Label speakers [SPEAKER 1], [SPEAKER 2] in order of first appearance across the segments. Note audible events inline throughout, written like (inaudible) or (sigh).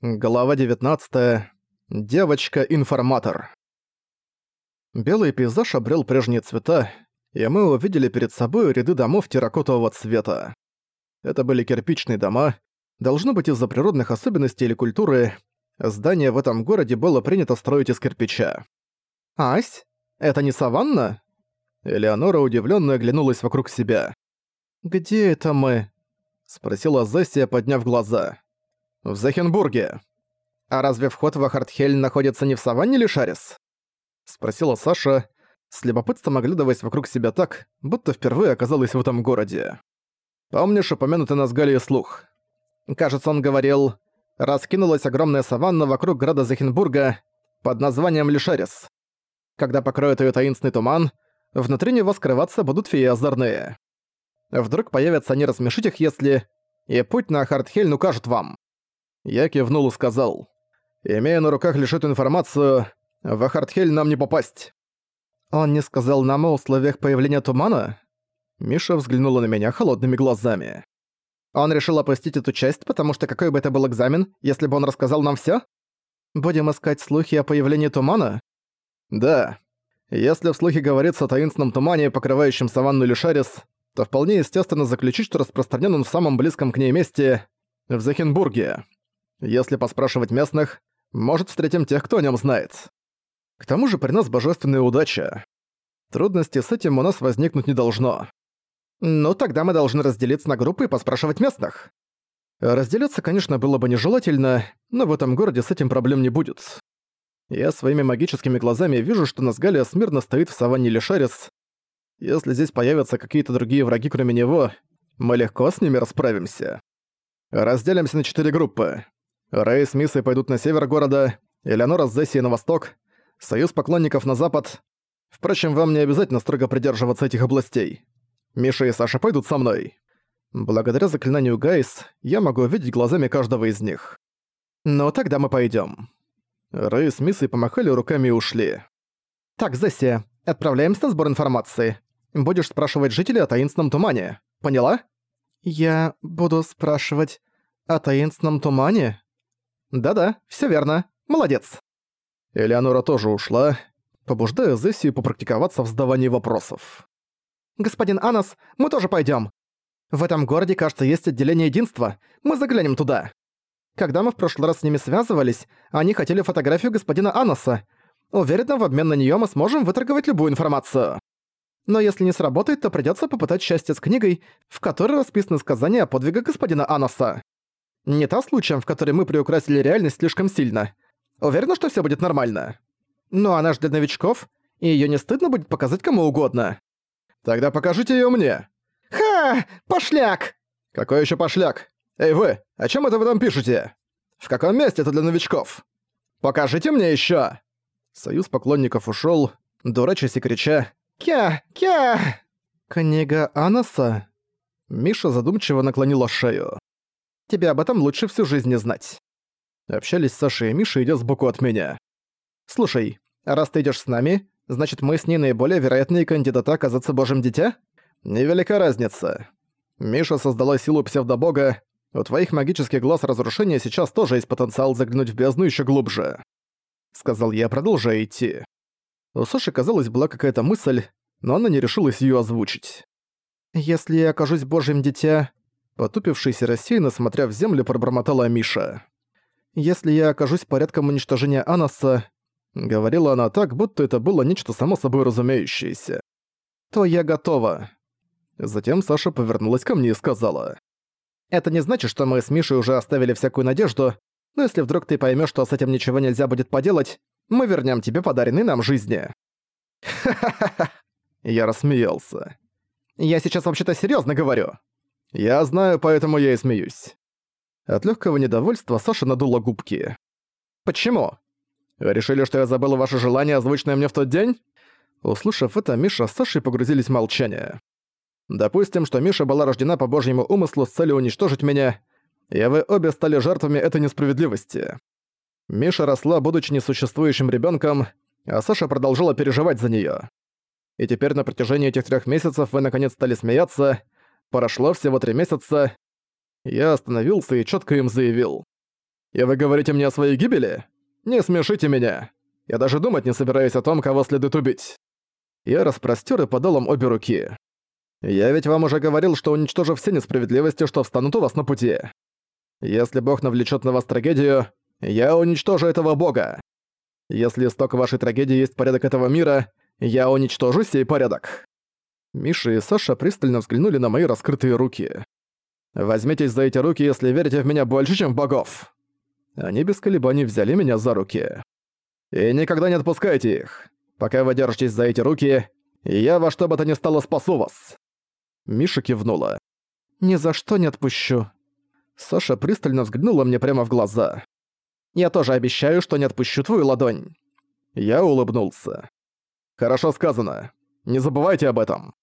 [SPEAKER 1] Глава 19. Девочка-информатор. Белый пейзаж обрел прежние цвета, и мы увидели перед собой ряды домов терракотового цвета. Это были кирпичные дома, должно быть из-за природных особенностей или культуры. Здание в этом городе было принято строить из кирпича. «Ась, это не саванна?» Элеонора удивлённо оглянулась вокруг себя. «Где это мы?» — спросила Зессия, подняв глаза. «В Захенбурге». «А разве вход в Ахартхель находится не в саванне Лишарис?» Спросила Саша, с любопытством оглядываясь вокруг себя так, будто впервые оказалась в этом городе. «Помнишь упомянутый нас Галия слух?» Кажется, он говорил, раскинулась огромная саванна вокруг града Захенбурга под названием Лишарис. Когда покроет ее таинственный туман, внутри него скрываться будут феи озорные. Вдруг появятся они рассмешить их, если... И путь на Хартхельн укажут вам. Я кивнул и сказал. «Имея на руках лишь эту информацию, в Ахартхель нам не попасть». «Он не сказал нам о условиях появления тумана?» Миша взглянула на меня холодными глазами. «Он решил опустить эту часть, потому что какой бы это был экзамен, если бы он рассказал нам всё? Будем искать слухи о появлении тумана?» «Да. Если в слухе говорится о таинственном тумане, покрывающем саванну Лишарис, то вполне естественно заключить, что распространен он в самом близком к ней месте — в Захенбурге. Если поспрашивать местных, может, встретим тех, кто о нем знает. К тому же при нас божественная удача. Трудности с этим у нас возникнуть не должно. Ну, тогда мы должны разделиться на группы и поспрашивать местных. Разделиться, конечно, было бы нежелательно, но в этом городе с этим проблем не будет. Я своими магическими глазами вижу, что Назгалия смирно стоит в саванне Лишарис. Если здесь появятся какие-то другие враги, кроме него, мы легко с ними расправимся. Разделимся на четыре группы. Рэй с Миссой пойдут на север города, Элеонора с Зессией на восток, Союз поклонников на запад. Впрочем, вам не обязательно строго придерживаться этих областей. Миша и Саша пойдут со мной. Благодаря заклинанию Гайс, я могу увидеть глазами каждого из них. Ну, тогда мы пойдем. Рэй с Миссой помахали руками и ушли. Так, Зессия, отправляемся на сбор информации. Будешь спрашивать жителей о таинственном тумане. Поняла? Я буду спрашивать о таинственном тумане? «Да-да, все верно. Молодец». Элеонора тоже ушла, побуждая Зессию попрактиковаться в задавании вопросов. «Господин Анас, мы тоже пойдем. В этом городе, кажется, есть отделение единства. Мы заглянем туда. Когда мы в прошлый раз с ними связывались, они хотели фотографию господина Анаса. Уверена, в обмен на нее мы сможем выторговать любую информацию. Но если не сработает, то придется попытать счастье с книгой, в которой расписаны сказания о подвигах господина Анаса. Не та случаем, в которой мы приукрасили реальность слишком сильно. Уверена, что все будет нормально. Но она ж для новичков, и ее не стыдно будет показать кому угодно. Тогда покажите ее мне. Ха! Пошляк! Какой еще пошляк? Эй вы, о чем это вы там пишете? В каком месте это для новичков? Покажите мне еще. Союз поклонников ушел, дурачась и крича «Кя! Кя!» «Книга Анаса?» Миша задумчиво наклонила шею. Тебе об этом лучше всю жизнь не знать». Общались Саша и Миша, идя сбоку от меня. «Слушай, раз ты идешь с нами, значит мы с ней наиболее вероятные кандидаты оказаться божьим дитя? Невелика разница. Миша создала силу псевдобога, у твоих магических глаз разрушения сейчас тоже есть потенциал заглянуть в бездну еще глубже», — сказал я, продолжая идти. У Саши, казалось, была какая-то мысль, но она не решилась ее озвучить. «Если я окажусь божьим дитя, Потупившись и рассеянно, смотря в землю, пробормотала Миша. «Если я окажусь порядком уничтожения Анаса», — говорила она так, будто это было нечто само собой разумеющееся, — «то я готова». Затем Саша повернулась ко мне и сказала. «Это не значит, что мы с Мишей уже оставили всякую надежду, но если вдруг ты поймешь, что с этим ничего нельзя будет поделать, мы вернем тебе подаренные нам жизни». «Ха-ха-ха!» (laughs) Я рассмеялся. «Я сейчас вообще-то серьезно говорю. «Я знаю, поэтому я и смеюсь». От легкого недовольства Саша надула губки. «Почему? Решили, что я забыла ваше желание, озвученное мне в тот день?» Услышав это, Миша с Сашей погрузились в молчание. «Допустим, что Миша была рождена по божьему умыслу с целью уничтожить меня, и вы обе стали жертвами этой несправедливости. Миша росла, будучи несуществующим ребенком, а Саша продолжала переживать за нее. И теперь на протяжении этих трех месяцев вы наконец стали смеяться, Прошло всего три месяца. Я остановился и четко им заявил. И вы говорите мне о своей гибели? Не смешите меня. Я даже думать не собираюсь о том, кого следует убить. Я распростёр и подал им обе руки. Я ведь вам уже говорил, что уничтожу все несправедливости, что встанут у вас на пути. Если Бог навлечет на вас трагедию, я уничтожу этого Бога. Если исток вашей трагедии есть порядок этого мира, я уничтожу сей порядок». Миша и Саша пристально взглянули на мои раскрытые руки. «Возьмитесь за эти руки, если верите в меня больше, чем в богов!» Они без колебаний взяли меня за руки. «И никогда не отпускайте их. Пока вы держитесь за эти руки, я во что бы то ни стало спасу вас!» Миша кивнула. «Ни за что не отпущу». Саша пристально взглянула мне прямо в глаза. «Я тоже обещаю, что не отпущу твою ладонь». Я улыбнулся. «Хорошо сказано. Не забывайте об этом».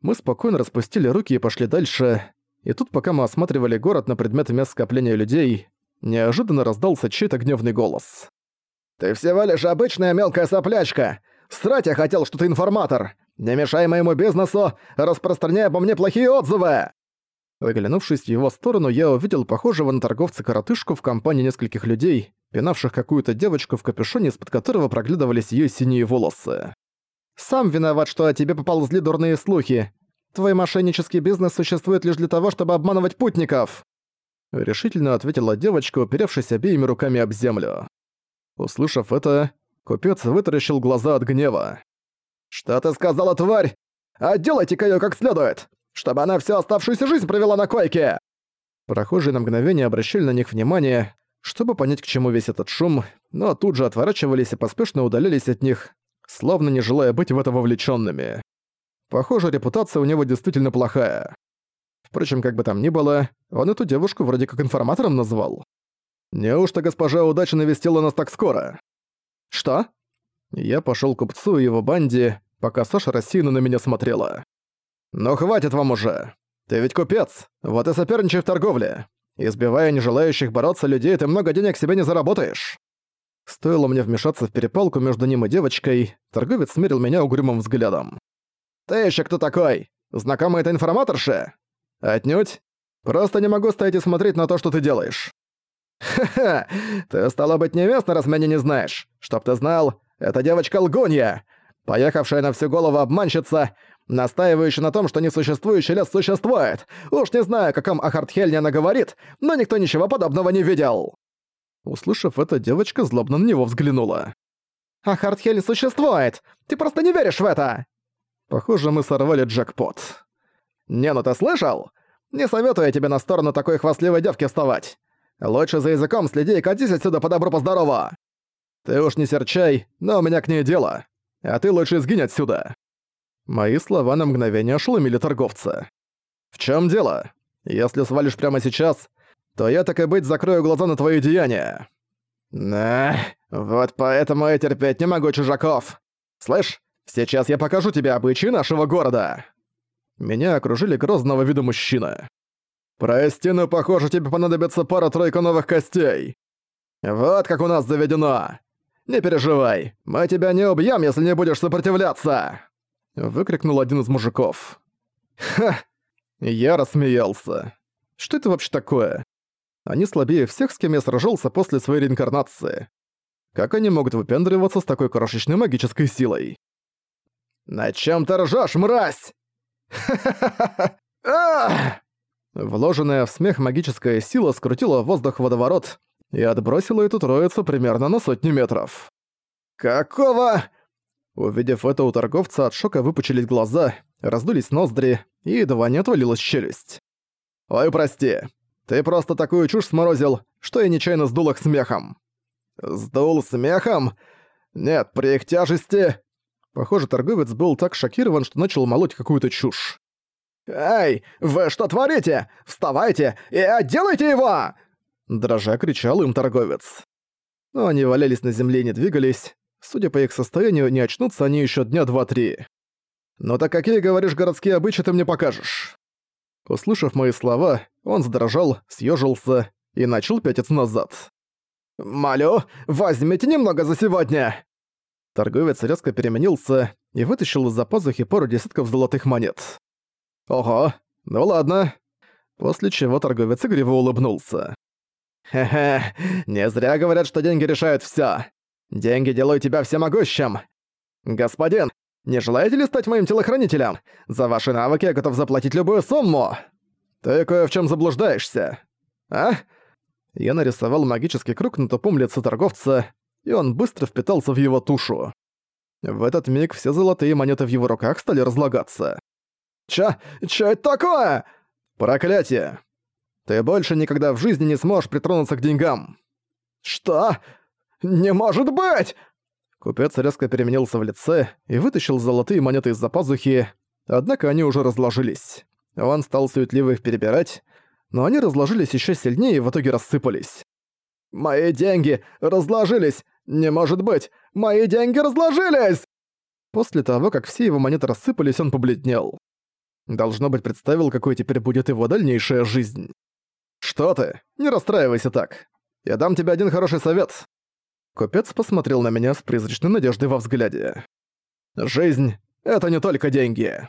[SPEAKER 1] Мы спокойно распустили руки и пошли дальше, и тут, пока мы осматривали город на предмет мест скопления людей, неожиданно раздался чей-то гневный голос. «Ты всего лишь обычная мелкая соплячка! Срать я хотел, что ты информатор! Не мешай моему бизнесу, распространяй обо мне плохие отзывы!» Выглянувшись в его сторону, я увидел похожего на торговца-коротышку в компании нескольких людей, пинавших какую-то девочку в капюшоне, из-под которого проглядывались ее синие волосы. «Сам виноват, что о тебе поползли дурные слухи. Твой мошеннический бизнес существует лишь для того, чтобы обманывать путников!» Решительно ответила девочка, уперевшись обеими руками об землю. Услышав это, купец вытаращил глаза от гнева. «Что ты сказала, тварь? Отделайте-ка её как следует, чтобы она всю оставшуюся жизнь провела на койке!» Прохожие на мгновение обращали на них внимание, чтобы понять, к чему весь этот шум, но тут же отворачивались и поспешно удалялись от них, словно не желая быть в это вовлеченными. Похоже, репутация у него действительно плохая. Впрочем, как бы там ни было, он эту девушку вроде как информатором назвал. Неужто госпожа удача навестила нас так скоро? Что? Я пошёл к купцу и его банде, пока Саша рассеянно на меня смотрела. «Ну хватит вам уже! Ты ведь купец, вот и соперничай в торговле. Избивая нежелающих бороться людей, ты много денег себе не заработаешь!» Стоило мне вмешаться в перепалку между ним и девочкой, торговец смерил меня угрюмым взглядом. «Ты ещё кто такой? Знакомый это информаторша?» «Отнюдь. Просто не могу стоять и смотреть на то, что ты делаешь». «Ха-ха! Ты, стала быть, невестна, раз меня не знаешь. Чтоб ты знал, эта девочка лгунья, поехавшая на всю голову обманщица, настаивающая на том, что несуществующий лес существует. Уж не знаю, о каком Ахартхельне она говорит, но никто ничего подобного не видел». Услышав это, девочка злобно на него взглянула. «Ахартхель существует! Ты просто не веришь в это!» Похоже, мы сорвали джекпот. «Не, ну ты слышал? Не советую я тебе на сторону такой хвастливой девки вставать. Лучше за языком следи и катись отсюда по добру по Ты уж не серчай, но у меня к ней дело. А ты лучше сгинь отсюда. Мои слова на мгновение ошеломили торговца. В чем дело? Если свалишь прямо сейчас, то я так и быть закрою глаза на твои деяния. На, вот поэтому я терпеть не могу чужаков. Слышь, сейчас я покажу тебе обычаи нашего города. Меня окружили грозного вида мужчины. «Прости, но похоже, тебе понадобится пара-тройка новых костей. Вот как у нас заведено. Не переживай, мы тебя не убьем, если не будешь сопротивляться!» Выкрикнул один из мужиков. «Ха!» Я рассмеялся. «Что это вообще такое? Они слабее всех, с кем я сражался после своей реинкарнации. Как они могут выпендриваться с такой крошечной магической силой?» «На чем ты ржёшь, мразь?» (laughs) Вложенная в смех магическая сила скрутила воздух в водоворот и отбросила эту троицу примерно на сотни метров. «Какого?» Увидев это, у торговца от шока выпучились глаза, раздулись ноздри и едва не отвалилась челюсть. «Ой, прости, ты просто такую чушь сморозил, что я нечаянно сдул их смехом». «Сдул смехом? Нет, при их тяжести...» Похоже, торговец был так шокирован, что начал молоть какую-то чушь. «Эй, вы что творите? Вставайте и отделайте его!» Дрожа кричал им торговец. Но они валялись на земле и не двигались. Судя по их состоянию, не очнутся они еще дня два-три. «Ну так какие, говоришь, городские обычаи ты мне покажешь?» Услышав мои слова, он задрожал, съежился и начал пятиться назад. «Молю, возьмите немного за сегодня!» Торговец резко переменился и вытащил из-за пазухи пару десятков золотых монет. «Ого, ну ладно». После чего торговец игриво улыбнулся. Хе-хе, не зря говорят, что деньги решают всё. Деньги делают тебя всемогущим. Господин, не желаете ли стать моим телохранителем? За ваши навыки я готов заплатить любую сумму. Ты кое в чем заблуждаешься. А? Я нарисовал магический круг на тупом лице торговца, и он быстро впитался в его тушу. В этот миг все золотые монеты в его руках стали разлагаться. «Чё? Чё это такое?» «Проклятие! Ты больше никогда в жизни не сможешь притронуться к деньгам!» «Что? Не может быть!» Купец резко переменился в лице и вытащил золотые монеты из-за пазухи, однако они уже разложились. Он стал суетливо их перебирать, но они разложились еще сильнее и в итоге рассыпались. «Мои деньги разложились! Не может быть! Мои деньги разложились!» После того, как все его монеты рассыпались, он побледнел. Должно быть, представил, какой теперь будет его дальнейшая жизнь. «Что ты? Не расстраивайся так. Я дам тебе один хороший совет. Купец посмотрел на меня с призрачной надеждой во взгляде. «Жизнь — это не только деньги».